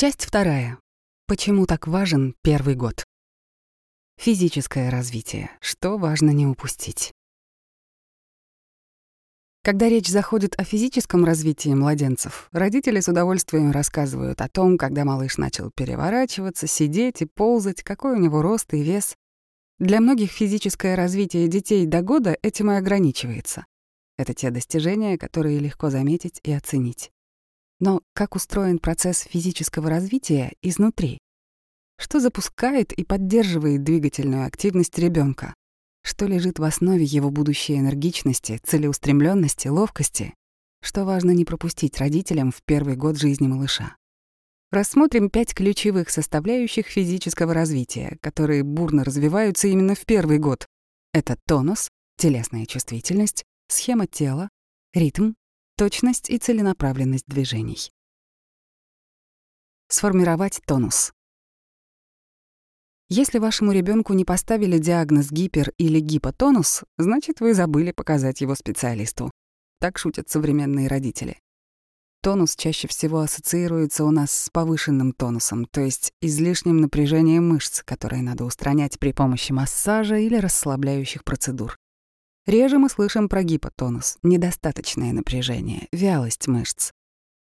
Часть вторая. Почему так важен первый год? Физическое развитие. Что важно не упустить? Когда речь заходит о физическом развитии младенцев, родители с удовольствием рассказывают о том, когда малыш начал переворачиваться, сидеть и ползать, какой у него рост и вес. Для многих физическое развитие детей до года этим и ограничивается. Это те достижения, которые легко заметить и оценить. Но как устроен процесс физического развития изнутри? Что запускает и поддерживает двигательную активность ребенка? Что лежит в основе его будущей энергичности, целеустремленности, ловкости? Что важно не пропустить родителям в первый год жизни малыша? Рассмотрим пять ключевых составляющих физического развития, которые бурно развиваются именно в первый год. Это тонус, телесная чувствительность, схема тела, ритм, точность и целенаправленность движений. Сформировать тонус. Если вашему ребенку не поставили диагноз гипер- или гипотонус, значит, вы забыли показать его специалисту. Так шутят современные родители. Тонус чаще всего ассоциируется у нас с повышенным тонусом, то есть излишним напряжением мышц, которые надо устранять при помощи массажа или расслабляющих процедур. Реже мы слышим про гипотонус, недостаточное напряжение, вялость мышц.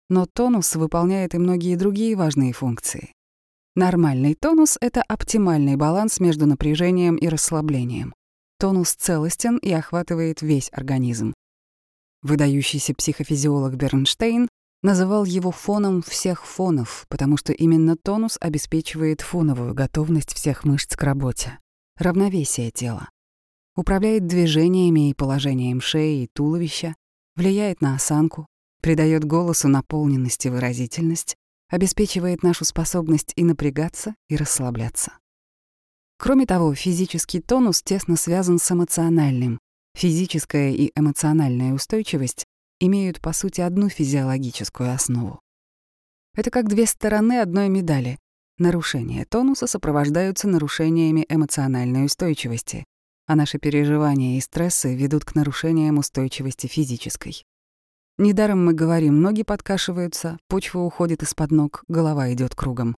Но тонус выполняет и многие другие важные функции. Нормальный тонус — это оптимальный баланс между напряжением и расслаблением. Тонус целостен и охватывает весь организм. Выдающийся психофизиолог Бернштейн называл его фоном всех фонов, потому что именно тонус обеспечивает фоновую готовность всех мышц к работе, равновесие тела управляет движениями и положением шеи и туловища, влияет на осанку, придает голосу наполненность и выразительность, обеспечивает нашу способность и напрягаться, и расслабляться. Кроме того, физический тонус тесно связан с эмоциональным. Физическая и эмоциональная устойчивость имеют, по сути, одну физиологическую основу. Это как две стороны одной медали. Нарушения тонуса сопровождаются нарушениями эмоциональной устойчивости, а наши переживания и стрессы ведут к нарушениям устойчивости физической. Недаром мы говорим, ноги подкашиваются, почва уходит из-под ног, голова идет кругом.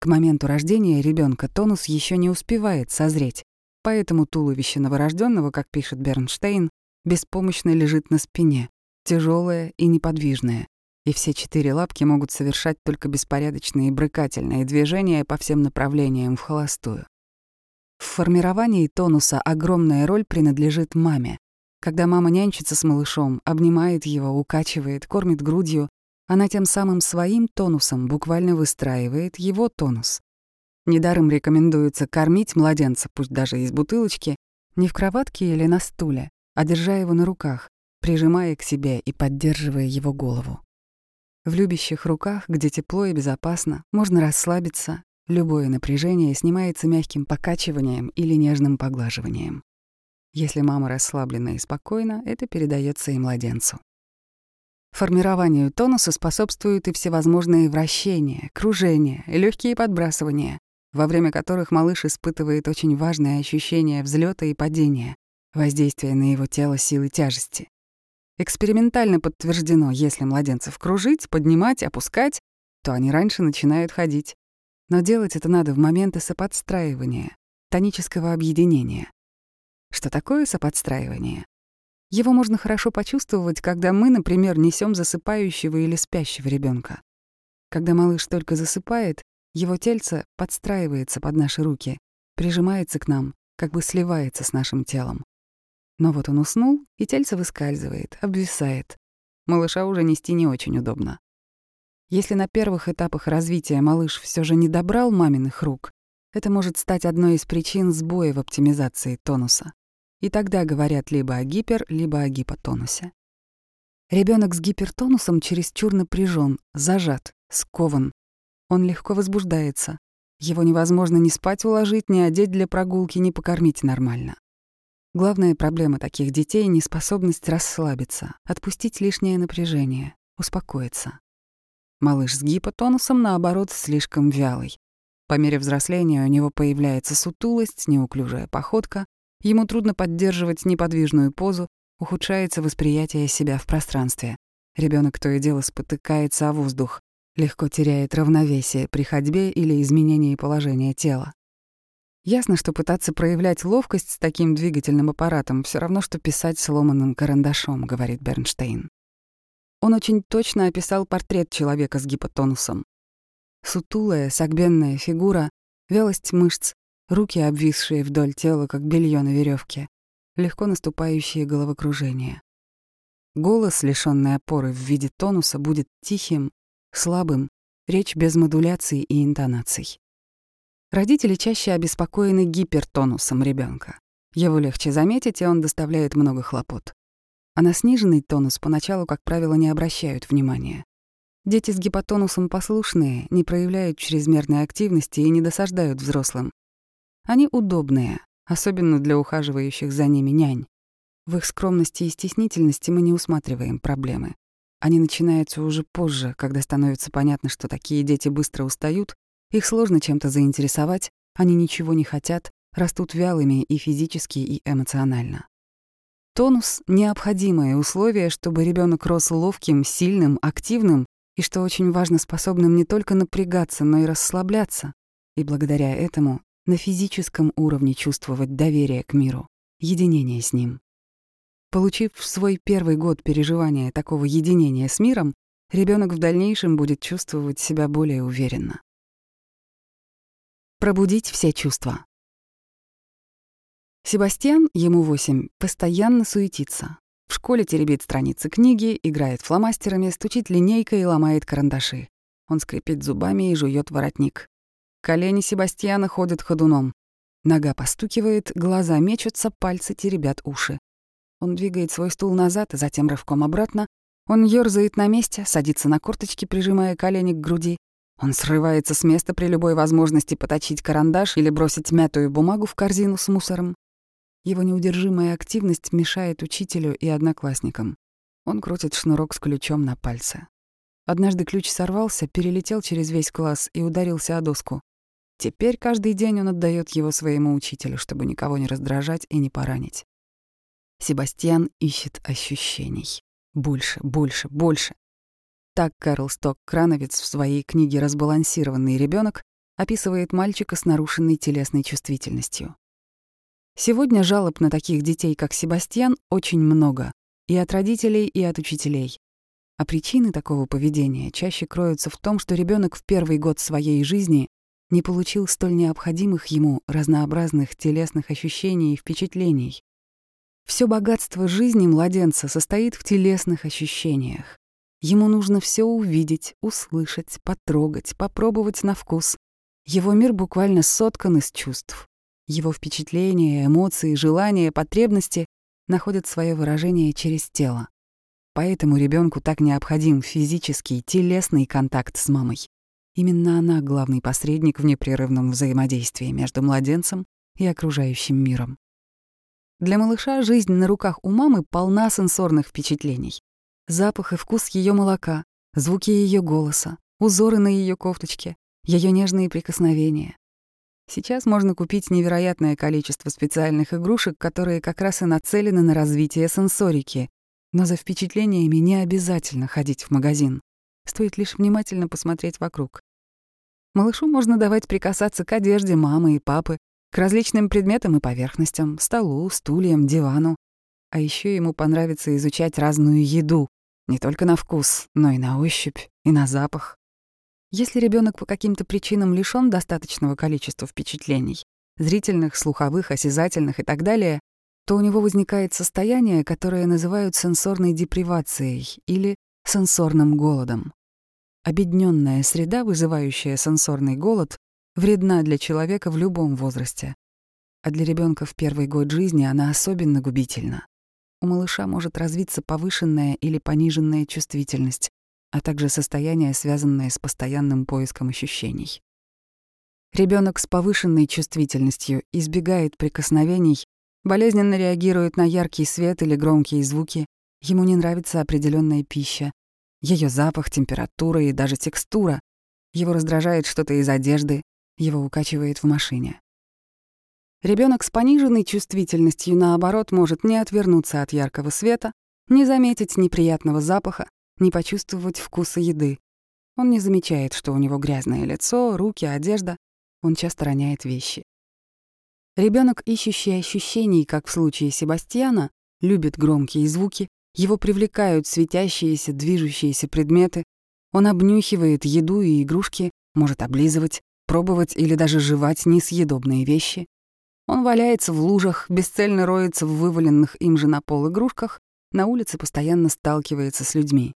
К моменту рождения ребенка тонус еще не успевает созреть, поэтому туловище новорожденного, как пишет Бернштейн, беспомощно лежит на спине, тяжелое и неподвижное, и все четыре лапки могут совершать только беспорядочные брыкательные движения по всем направлениям в холостую. В формировании тонуса огромная роль принадлежит маме. Когда мама нянчится с малышом, обнимает его, укачивает, кормит грудью, она тем самым своим тонусом буквально выстраивает его тонус. Недаром рекомендуется кормить младенца, пусть даже из бутылочки, не в кроватке или на стуле, а держа его на руках, прижимая к себе и поддерживая его голову. В любящих руках, где тепло и безопасно, можно расслабиться Любое напряжение снимается мягким покачиванием или нежным поглаживанием. Если мама расслаблена и спокойна, это передается и младенцу. Формированию тонуса способствуют и всевозможные вращения, кружения, легкие подбрасывания, во время которых малыш испытывает очень важное ощущение взлета и падения, воздействие на его тело силы тяжести. Экспериментально подтверждено, если младенцев кружить, поднимать, опускать, то они раньше начинают ходить. Но делать это надо в моменты соподстраивания, тонического объединения. Что такое соподстраивание? Его можно хорошо почувствовать, когда мы, например, несем засыпающего или спящего ребенка. Когда малыш только засыпает, его тельце подстраивается под наши руки, прижимается к нам, как бы сливается с нашим телом. Но вот он уснул, и тельце выскальзывает, обвисает. Малыша уже нести не очень удобно. Если на первых этапах развития малыш все же не добрал маминых рук, это может стать одной из причин сбоя в оптимизации тонуса. И тогда говорят либо о гипер, либо о гипотонусе. Ребенок с гипертонусом чересчур напряжен, зажат, скован. Он легко возбуждается. Его невозможно ни спать уложить, ни одеть для прогулки, ни покормить нормально. Главная проблема таких детей — неспособность расслабиться, отпустить лишнее напряжение, успокоиться. Малыш с гипотонусом, наоборот, слишком вялый. По мере взросления у него появляется сутулость, неуклюжая походка, ему трудно поддерживать неподвижную позу, ухудшается восприятие себя в пространстве. Ребенок то и дело спотыкается о воздух. легко теряет равновесие при ходьбе или изменении положения тела. Ясно, что пытаться проявлять ловкость с таким двигательным аппаратом все равно, что писать сломанным карандашом, говорит Бернштейн. Он очень точно описал портрет человека с гипотонусом. Сутулая, согбенная фигура, вялость мышц, руки, обвисшие вдоль тела, как белье на веревке, легко наступающие головокружения. Голос, лишённый опоры в виде тонуса, будет тихим, слабым, речь без модуляций и интонаций. Родители чаще обеспокоены гипертонусом ребенка. Его легче заметить, и он доставляет много хлопот. А на сниженный тонус поначалу, как правило, не обращают внимания. Дети с гипотонусом послушные, не проявляют чрезмерной активности и не досаждают взрослым. Они удобные, особенно для ухаживающих за ними нянь. В их скромности и стеснительности мы не усматриваем проблемы. Они начинаются уже позже, когда становится понятно, что такие дети быстро устают их сложно чем-то заинтересовать, они ничего не хотят, растут вялыми и физически, и эмоционально. Тонус — необходимое условие, чтобы ребенок рос ловким, сильным, активным и, что очень важно, способным не только напрягаться, но и расслабляться, и благодаря этому на физическом уровне чувствовать доверие к миру, единение с ним. Получив в свой первый год переживания такого единения с миром, ребенок в дальнейшем будет чувствовать себя более уверенно. Пробудить все чувства. Себастьян, ему восемь, постоянно суетится. В школе теребит страницы книги, играет фломастерами, стучит линейкой и ломает карандаши. Он скрипит зубами и жует воротник. Колени Себастьяна ходят ходуном. Нога постукивает, глаза мечутся, пальцы теребят уши. Он двигает свой стул назад, затем рывком обратно. Он ёрзает на месте, садится на корточки, прижимая колени к груди. Он срывается с места при любой возможности поточить карандаш или бросить мятую бумагу в корзину с мусором. Его неудержимая активность мешает учителю и одноклассникам. Он крутит шнурок с ключом на пальце. Однажды ключ сорвался, перелетел через весь класс и ударился о доску. Теперь каждый день он отдает его своему учителю, чтобы никого не раздражать и не поранить. Себастьян ищет ощущений. Больше, больше, больше. Так Кэрол Сток-Крановец в своей книге «Разбалансированный ребенок описывает мальчика с нарушенной телесной чувствительностью. Сегодня жалоб на таких детей, как Себастьян, очень много. И от родителей, и от учителей. А причины такого поведения чаще кроются в том, что ребенок в первый год своей жизни не получил столь необходимых ему разнообразных телесных ощущений и впечатлений. Все богатство жизни младенца состоит в телесных ощущениях. Ему нужно все увидеть, услышать, потрогать, попробовать на вкус. Его мир буквально соткан из чувств. Его впечатления, эмоции, желания, потребности находят свое выражение через тело. Поэтому ребенку так необходим физический, телесный контакт с мамой. Именно она главный посредник в непрерывном взаимодействии между младенцем и окружающим миром. Для малыша жизнь на руках у мамы полна сенсорных впечатлений запах и вкус ее молока, звуки ее голоса, узоры на ее кофточке, ее нежные прикосновения. Сейчас можно купить невероятное количество специальных игрушек, которые как раз и нацелены на развитие сенсорики, но за впечатлениями не обязательно ходить в магазин. Стоит лишь внимательно посмотреть вокруг. Малышу можно давать прикасаться к одежде мамы и папы, к различным предметам и поверхностям, столу, стульям, дивану. А еще ему понравится изучать разную еду, не только на вкус, но и на ощупь, и на запах. Если ребенок по каким-то причинам лишён достаточного количества впечатлений, зрительных, слуховых, осязательных и так далее, то у него возникает состояние, которое называют сенсорной депривацией или сенсорным голодом. Обедненная среда, вызывающая сенсорный голод, вредна для человека в любом возрасте. А для ребенка в первый год жизни она особенно губительна у малыша может развиться повышенная или пониженная чувствительность, а также состояние, связанное с постоянным поиском ощущений. Ребенок с повышенной чувствительностью избегает прикосновений, болезненно реагирует на яркий свет или громкие звуки, ему не нравится определенная пища, ее запах, температура и даже текстура, его раздражает что-то из одежды, его укачивает в машине. Ребенок с пониженной чувствительностью, наоборот, может не отвернуться от яркого света, не заметить неприятного запаха, не почувствовать вкуса еды. Он не замечает, что у него грязное лицо, руки, одежда. Он часто роняет вещи. Ребенок, ищущий ощущений, как в случае Себастьяна, любит громкие звуки, его привлекают светящиеся, движущиеся предметы, он обнюхивает еду и игрушки, может облизывать, пробовать или даже жевать несъедобные вещи. Он валяется в лужах, бесцельно роется в вываленных им же на пол игрушках, на улице постоянно сталкивается с людьми.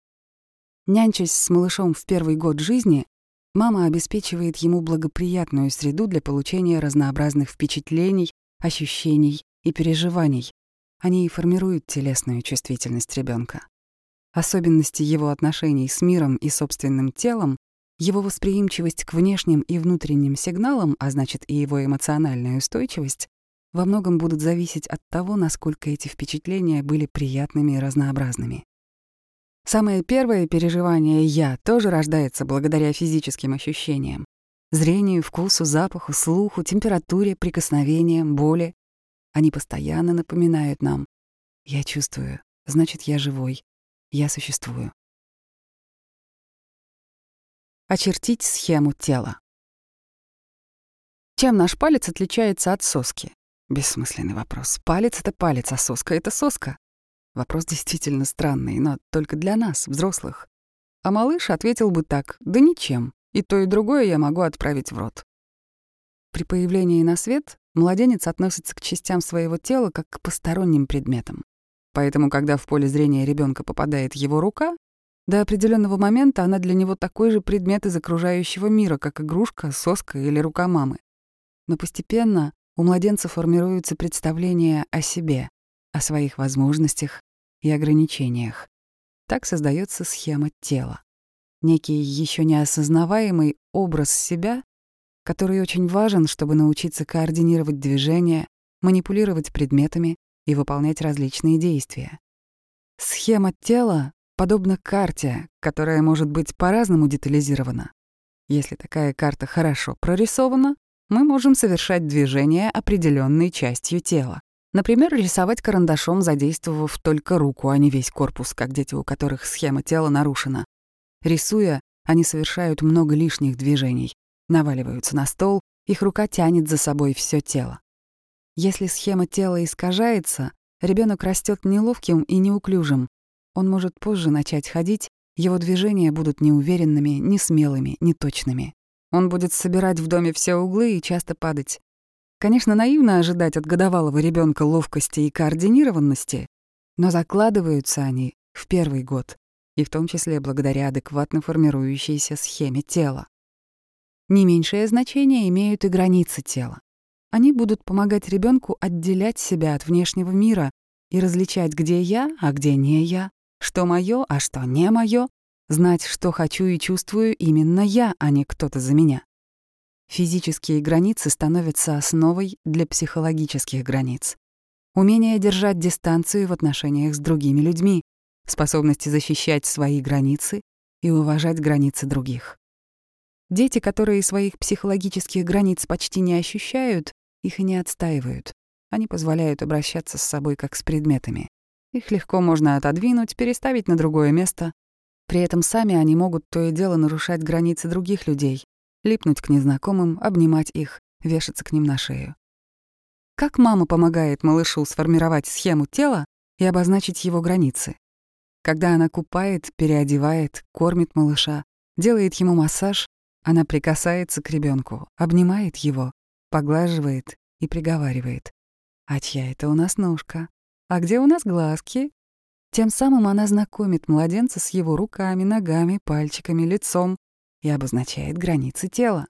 Нянчась с малышом в первый год жизни, мама обеспечивает ему благоприятную среду для получения разнообразных впечатлений, ощущений и переживаний. Они и формируют телесную чувствительность ребенка особенности его отношений с миром и собственным телом, его восприимчивость к внешним и внутренним сигналам, а значит и его эмоциональная устойчивость, во многом будут зависеть от того, насколько эти впечатления были приятными и разнообразными. Самое первое переживание «я» тоже рождается благодаря физическим ощущениям. Зрению, вкусу, запаху, слуху, температуре, прикосновениям, боли. Они постоянно напоминают нам «я чувствую, значит, я живой, я существую. Очертить схему тела. Чем наш палец отличается от соски? Бессмысленный вопрос. Палец — это палец, а соска — это соска. Вопрос действительно странный, но только для нас, взрослых. А малыш ответил бы так, да ничем, и то, и другое я могу отправить в рот. При появлении на свет младенец относится к частям своего тела как к посторонним предметам. Поэтому, когда в поле зрения ребенка попадает его рука, до определенного момента она для него такой же предмет из окружающего мира, как игрушка, соска или рука мамы. Но постепенно у младенца формируются представления о себе, о своих возможностях и ограничениях. Так создается схема тела. Некий еще неосознаваемый образ себя, который очень важен, чтобы научиться координировать движения, манипулировать предметами, и выполнять различные действия. Схема тела подобна карте, которая может быть по-разному детализирована. Если такая карта хорошо прорисована, мы можем совершать движения определенной частью тела. Например, рисовать карандашом, задействовав только руку, а не весь корпус, как дети, у которых схема тела нарушена. Рисуя, они совершают много лишних движений, наваливаются на стол, их рука тянет за собой все тело. Если схема тела искажается, ребенок растет неловким и неуклюжим. Он может позже начать ходить, его движения будут неуверенными, несмелыми, неточными. Он будет собирать в доме все углы и часто падать. Конечно, наивно ожидать от годовалого ребенка ловкости и координированности, но закладываются они в первый год, и в том числе благодаря адекватно формирующейся схеме тела. Не меньшее значение имеют и границы тела. Они будут помогать ребенку отделять себя от внешнего мира и различать, где я, а где не я, что мое, а что не мое, знать, что хочу и чувствую именно я, а не кто-то за меня. Физические границы становятся основой для психологических границ. Умение держать дистанцию в отношениях с другими людьми, способность защищать свои границы и уважать границы других. Дети, которые своих психологических границ почти не ощущают, их и не отстаивают. Они позволяют обращаться с собой как с предметами. Их легко можно отодвинуть, переставить на другое место. При этом сами они могут то и дело нарушать границы других людей, липнуть к незнакомым, обнимать их, вешаться к ним на шею. Как мама помогает малышу сформировать схему тела и обозначить его границы? Когда она купает, переодевает, кормит малыша, делает ему массаж, она прикасается к ребенку, обнимает его, поглаживает и приговаривает. «А чья это у нас ножка? А где у нас глазки?» Тем самым она знакомит младенца с его руками, ногами, пальчиками, лицом и обозначает границы тела.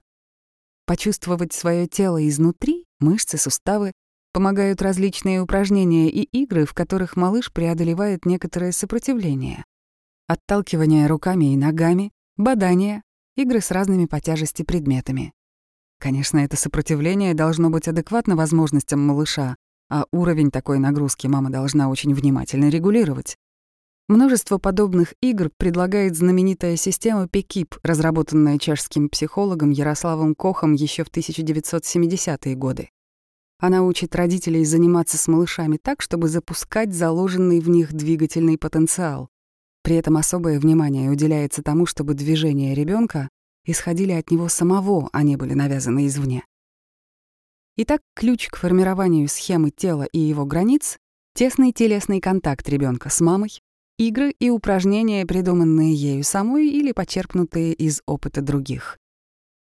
Почувствовать свое тело изнутри, мышцы, суставы, помогают различные упражнения и игры, в которых малыш преодолевает некоторое сопротивление. Отталкивание руками и ногами, бадание, игры с разными по тяжести предметами. Конечно, это сопротивление должно быть адекватно возможностям малыша, а уровень такой нагрузки мама должна очень внимательно регулировать. Множество подобных игр предлагает знаменитая система ПЕКИП, разработанная чешским психологом Ярославом Кохом еще в 1970-е годы. Она учит родителей заниматься с малышами так, чтобы запускать заложенный в них двигательный потенциал. При этом особое внимание уделяется тому, чтобы движения ребенка исходили от него самого, а не были навязаны извне. Итак, ключ к формированию схемы тела и его границ — тесный телесный контакт ребенка с мамой, игры и упражнения, придуманные ею самой или почерпнутые из опыта других.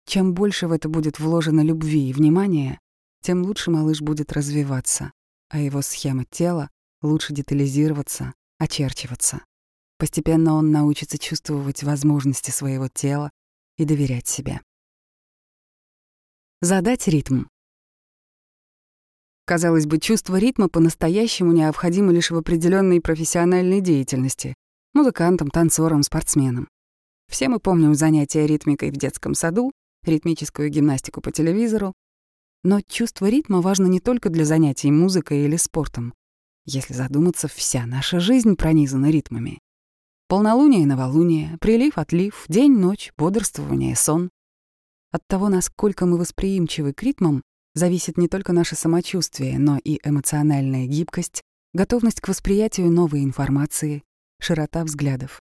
Чем больше в это будет вложено любви и внимания, тем лучше малыш будет развиваться, а его схема тела лучше детализироваться, очерчиваться. Постепенно он научится чувствовать возможности своего тела и доверять себе. Задать ритм. Казалось бы, чувство ритма по-настоящему необходимо лишь в определенной профессиональной деятельности — музыкантам, танцорам, спортсменам. Все мы помним занятия ритмикой в детском саду, ритмическую гимнастику по телевизору. Но чувство ритма важно не только для занятий музыкой или спортом. Если задуматься, вся наша жизнь пронизана ритмами. Полнолуние и новолуние, прилив-отлив, день-ночь, бодрствование, сон. От того, насколько мы восприимчивы к ритмам, зависит не только наше самочувствие, но и эмоциональная гибкость, готовность к восприятию новой информации, широта взглядов.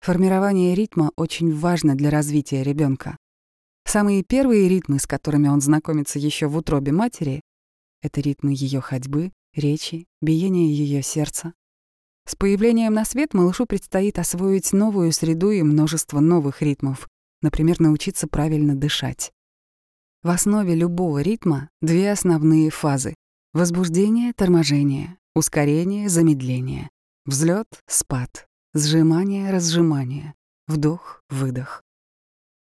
Формирование ритма очень важно для развития ребенка. Самые первые ритмы, с которыми он знакомится еще в утробе матери, это ритмы ее ходьбы, речи, биения ее сердца, с появлением на свет малышу предстоит освоить новую среду и множество новых ритмов, например, научиться правильно дышать. В основе любого ритма две основные фазы — возбуждение, торможение, ускорение, замедление, взлет, спад, сжимание, разжимание, вдох, выдох.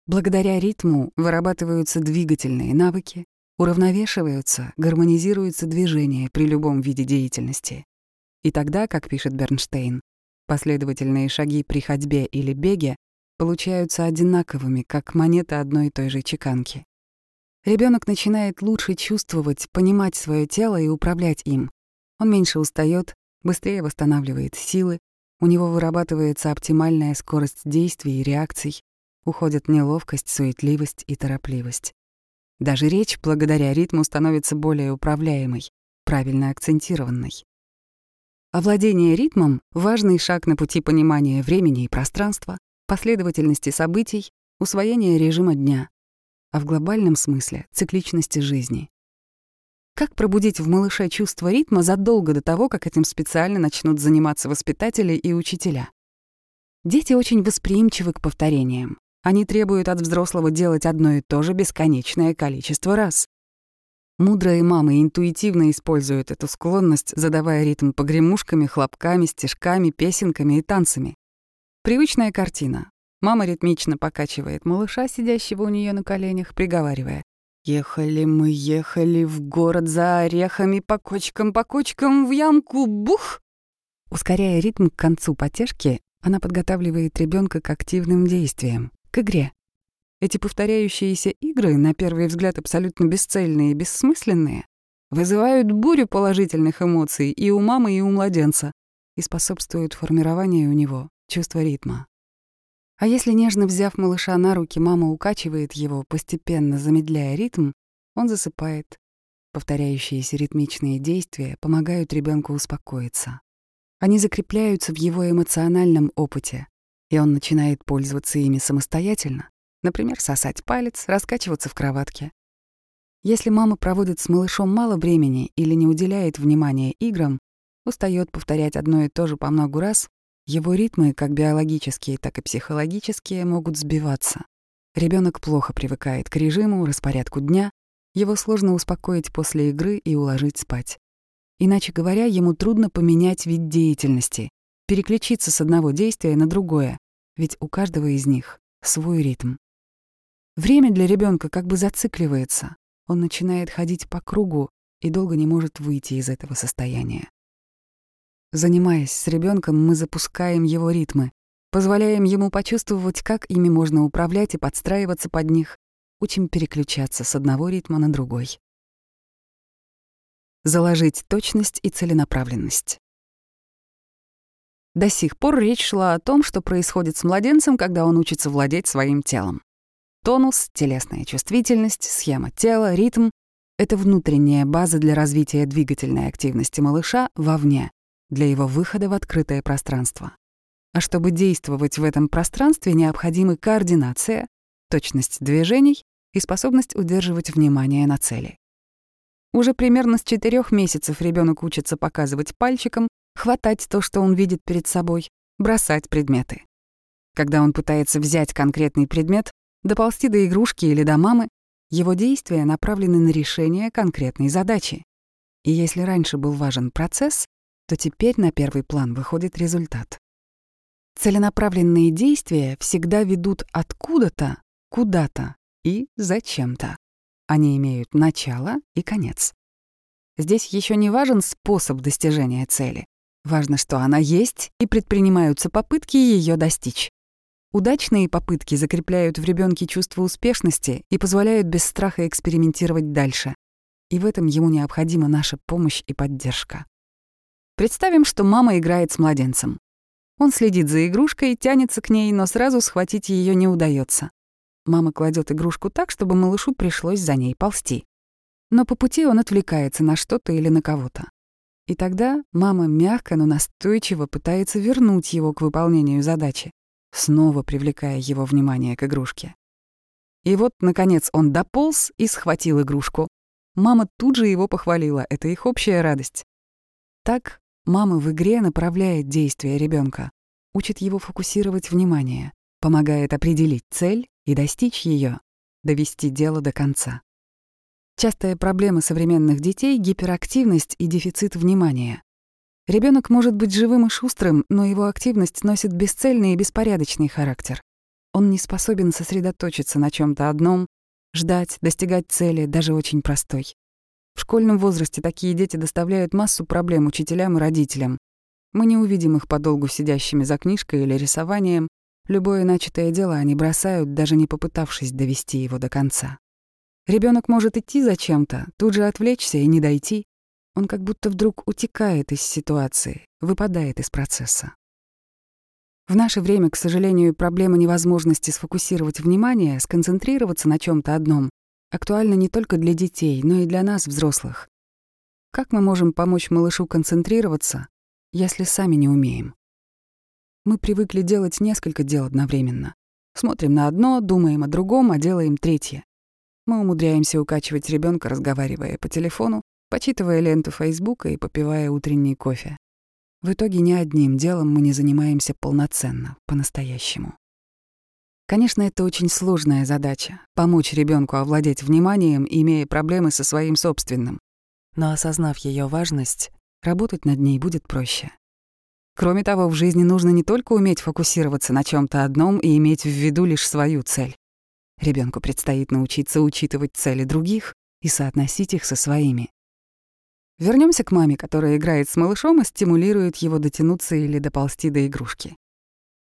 Благодаря ритму вырабатываются двигательные навыки, уравновешиваются, гармонизируются движения при любом виде деятельности. И тогда, как пишет Бернштейн, последовательные шаги при ходьбе или беге получаются одинаковыми, как монета одной и той же чеканки. Ребенок начинает лучше чувствовать, понимать свое тело и управлять им. Он меньше устает, быстрее восстанавливает силы, у него вырабатывается оптимальная скорость действий и реакций, уходят неловкость, суетливость и торопливость. Даже речь благодаря ритму становится более управляемой, правильно акцентированной. Овладение ритмом — важный шаг на пути понимания времени и пространства, последовательности событий, усвоения режима дня, а в глобальном смысле — цикличности жизни. Как пробудить в малыше чувство ритма задолго до того, как этим специально начнут заниматься воспитатели и учителя? Дети очень восприимчивы к повторениям. Они требуют от взрослого делать одно и то же бесконечное количество раз. Мудрые мамы интуитивно используют эту склонность, задавая ритм погремушками, хлопками, стежками, песенками и танцами. Привычная картина. Мама ритмично покачивает малыша, сидящего у нее на коленях, приговаривая. «Ехали мы, ехали в город за орехами, по кочкам, по кочкам, в ямку, бух!» Ускоряя ритм к концу потешки, она подготавливает ребенка к активным действиям, к игре. Эти повторяющиеся игры, на первый взгляд абсолютно бесцельные и бессмысленные, вызывают бурю положительных эмоций и у мамы, и у младенца и способствуют формированию у него чувства ритма. А если нежно взяв малыша на руки, мама укачивает его, постепенно замедляя ритм, он засыпает. Повторяющиеся ритмичные действия помогают ребенку успокоиться. Они закрепляются в его эмоциональном опыте, и он начинает пользоваться ими самостоятельно, Например, сосать палец, раскачиваться в кроватке. Если мама проводит с малышом мало времени или не уделяет внимания играм, устает повторять одно и то же по много раз, его ритмы, как биологические, так и психологические, могут сбиваться. Ребенок плохо привыкает к режиму, распорядку дня, его сложно успокоить после игры и уложить спать. Иначе говоря, ему трудно поменять вид деятельности, переключиться с одного действия на другое, ведь у каждого из них свой ритм. Время для ребенка как бы зацикливается. Он начинает ходить по кругу и долго не может выйти из этого состояния. Занимаясь с ребенком, мы запускаем его ритмы, позволяем ему почувствовать, как ими можно управлять и подстраиваться под них, учим переключаться с одного ритма на другой. Заложить точность и целенаправленность. До сих пор речь шла о том, что происходит с младенцем, когда он учится владеть своим телом. Тонус, телесная чувствительность, схема тела, ритм — это внутренняя база для развития двигательной активности малыша вовне, для его выхода в открытое пространство. А чтобы действовать в этом пространстве, необходимы координация, точность движений и способность удерживать внимание на цели. Уже примерно с четырех месяцев ребенок учится показывать пальчиком, хватать то, что он видит перед собой, бросать предметы. Когда он пытается взять конкретный предмет, доползти до игрушки или до мамы, его действия направлены на решение конкретной задачи. И если раньше был важен процесс, то теперь на первый план выходит результат. Целенаправленные действия всегда ведут откуда-то, куда-то и зачем-то. Они имеют начало и конец. Здесь еще не важен способ достижения цели. Важно, что она есть, и предпринимаются попытки ее достичь. Удачные попытки закрепляют в ребенке чувство успешности и позволяют без страха экспериментировать дальше. И в этом ему необходима наша помощь и поддержка. Представим, что мама играет с младенцем. Он следит за игрушкой, тянется к ней, но сразу схватить ее не удается. Мама кладет игрушку так, чтобы малышу пришлось за ней ползти. Но по пути он отвлекается на что-то или на кого-то. И тогда мама мягко, но настойчиво пытается вернуть его к выполнению задачи снова привлекая его внимание к игрушке. И вот, наконец, он дополз и схватил игрушку. Мама тут же его похвалила, это их общая радость. Так мама в игре направляет действия ребенка, учит его фокусировать внимание, помогает определить цель и достичь ее, довести дело до конца. Частая проблема современных детей — гиперактивность и дефицит внимания. Ребенок может быть живым и шустрым, но его активность носит бесцельный и беспорядочный характер. Он не способен сосредоточиться на чем то одном, ждать, достигать цели, даже очень простой. В школьном возрасте такие дети доставляют массу проблем учителям и родителям. Мы не увидим их подолгу сидящими за книжкой или рисованием. Любое начатое дело они бросают, даже не попытавшись довести его до конца. Ребенок может идти за чем-то, тут же отвлечься и не дойти, он как будто вдруг утекает из ситуации, выпадает из процесса. В наше время, к сожалению, проблема невозможности сфокусировать внимание, сконцентрироваться на чем то одном, актуальна не только для детей, но и для нас, взрослых. Как мы можем помочь малышу концентрироваться, если сами не умеем? Мы привыкли делать несколько дел одновременно. Смотрим на одно, думаем о другом, а делаем третье. Мы умудряемся укачивать ребенка, разговаривая по телефону, почитывая ленту Фейсбука и попивая утренний кофе. В итоге ни одним делом мы не занимаемся полноценно, по-настоящему. Конечно, это очень сложная задача — помочь ребенку овладеть вниманием, имея проблемы со своим собственным. Но осознав ее важность, работать над ней будет проще. Кроме того, в жизни нужно не только уметь фокусироваться на чем то одном и иметь в виду лишь свою цель. Ребенку предстоит научиться учитывать цели других и соотносить их со своими. Вернемся к маме, которая играет с малышом и стимулирует его дотянуться или доползти до игрушки.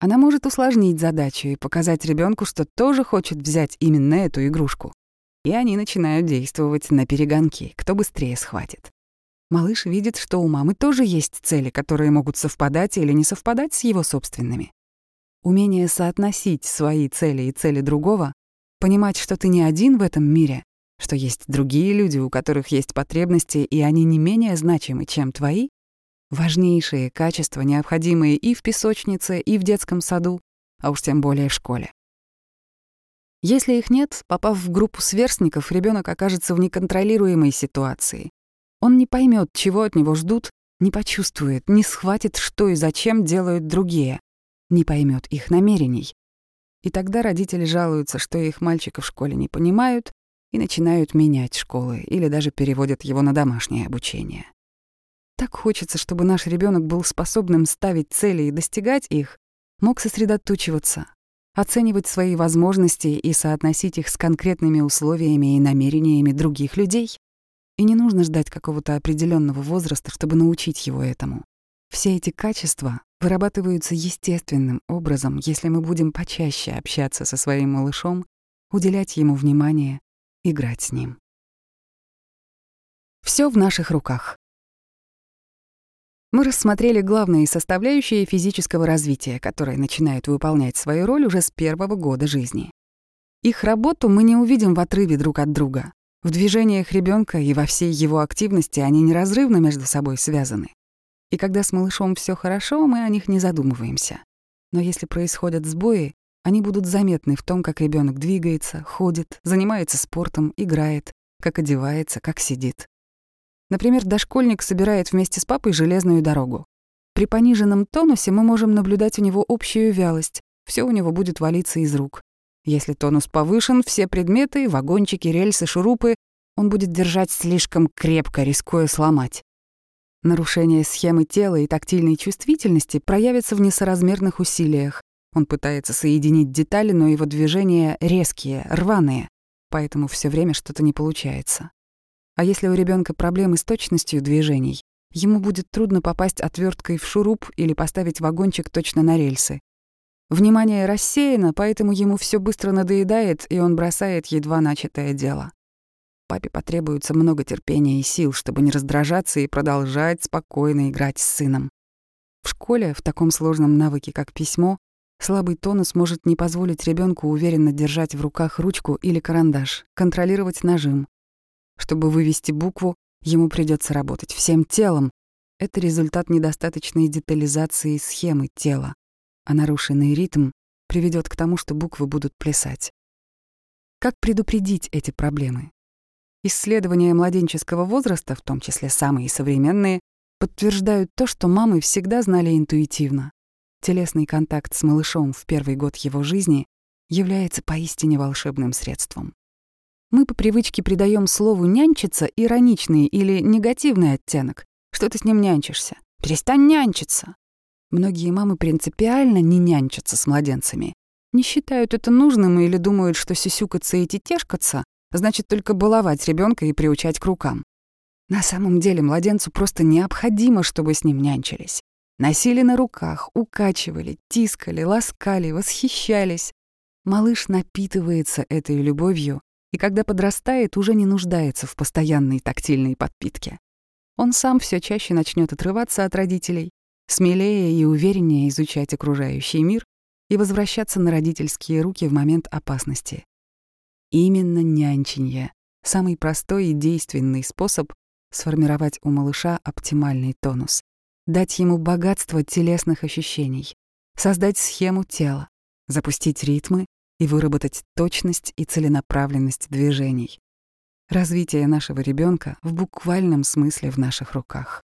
Она может усложнить задачу и показать ребенку, что тоже хочет взять именно эту игрушку. И они начинают действовать на перегонки, кто быстрее схватит. Малыш видит, что у мамы тоже есть цели, которые могут совпадать или не совпадать с его собственными. Умение соотносить свои цели и цели другого, понимать, что ты не один в этом мире, что есть другие люди, у которых есть потребности, и они не менее значимы, чем твои, важнейшие качества, необходимые и в песочнице, и в детском саду, а уж тем более в школе. Если их нет, попав в группу сверстников, ребенок окажется в неконтролируемой ситуации. Он не поймет, чего от него ждут, не почувствует, не схватит, что и зачем делают другие, не поймет их намерений. И тогда родители жалуются, что их мальчика в школе не понимают, и начинают менять школы или даже переводят его на домашнее обучение. Так хочется, чтобы наш ребенок был способным ставить цели и достигать их, мог сосредоточиваться, оценивать свои возможности и соотносить их с конкретными условиями и намерениями других людей. И не нужно ждать какого-то определенного возраста, чтобы научить его этому. Все эти качества вырабатываются естественным образом, если мы будем почаще общаться со своим малышом, уделять ему внимание, играть с ним. Все в наших руках. Мы рассмотрели главные составляющие физического развития, которые начинают выполнять свою роль уже с первого года жизни. Их работу мы не увидим в отрыве друг от друга. В движениях ребенка и во всей его активности они неразрывно между собой связаны. И когда с малышом все хорошо, мы о них не задумываемся. Но если происходят сбои, они будут заметны в том, как ребенок двигается, ходит, занимается спортом, играет, как одевается, как сидит. Например, дошкольник собирает вместе с папой железную дорогу. При пониженном тонусе мы можем наблюдать у него общую вялость, все у него будет валиться из рук. Если тонус повышен, все предметы, вагончики, рельсы, шурупы он будет держать слишком крепко, рискуя сломать. Нарушение схемы тела и тактильной чувствительности проявится в несоразмерных усилиях. Он пытается соединить детали, но его движения резкие, рваные, поэтому все время что-то не получается. А если у ребенка проблемы с точностью движений, ему будет трудно попасть отверткой в шуруп или поставить вагончик точно на рельсы. Внимание рассеяно, поэтому ему все быстро надоедает, и он бросает едва начатое дело. Папе потребуется много терпения и сил, чтобы не раздражаться и продолжать спокойно играть с сыном. В школе, в таком сложном навыке, как письмо, слабый тонус может не позволить ребенку уверенно держать в руках ручку или карандаш, контролировать нажим. Чтобы вывести букву, ему придется работать всем телом. Это результат недостаточной детализации схемы тела а нарушенный ритм приведет к тому, что буквы будут плясать. Как предупредить эти проблемы? Исследования младенческого возраста, в том числе самые современные, подтверждают то, что мамы всегда знали интуитивно. Телесный контакт с малышом в первый год его жизни является поистине волшебным средством. Мы по привычке придаем слову «нянчиться» ироничный или негативный оттенок. Что ты с ним нянчишься? Перестань нянчиться. Многие мамы принципиально не нянчатся с младенцами. Не считают это нужным или думают, что сисюкаться и тетешкаться значит только баловать ребенка и приучать к рукам. На самом деле младенцу просто необходимо, чтобы с ним нянчились. Носили на руках, укачивали, тискали, ласкали, восхищались. Малыш напитывается этой любовью, и когда подрастает, уже не нуждается в постоянной тактильной подпитке. Он сам все чаще начнет отрываться от родителей, смелее и увереннее изучать окружающий мир и возвращаться на родительские руки в момент опасности. Именно нянченье — самый простой и действенный способ сформировать у малыша оптимальный тонус, дать ему богатство телесных ощущений, создать схему тела, запустить ритмы и выработать точность и целенаправленность движений. Развитие нашего ребенка в буквальном смысле в наших руках.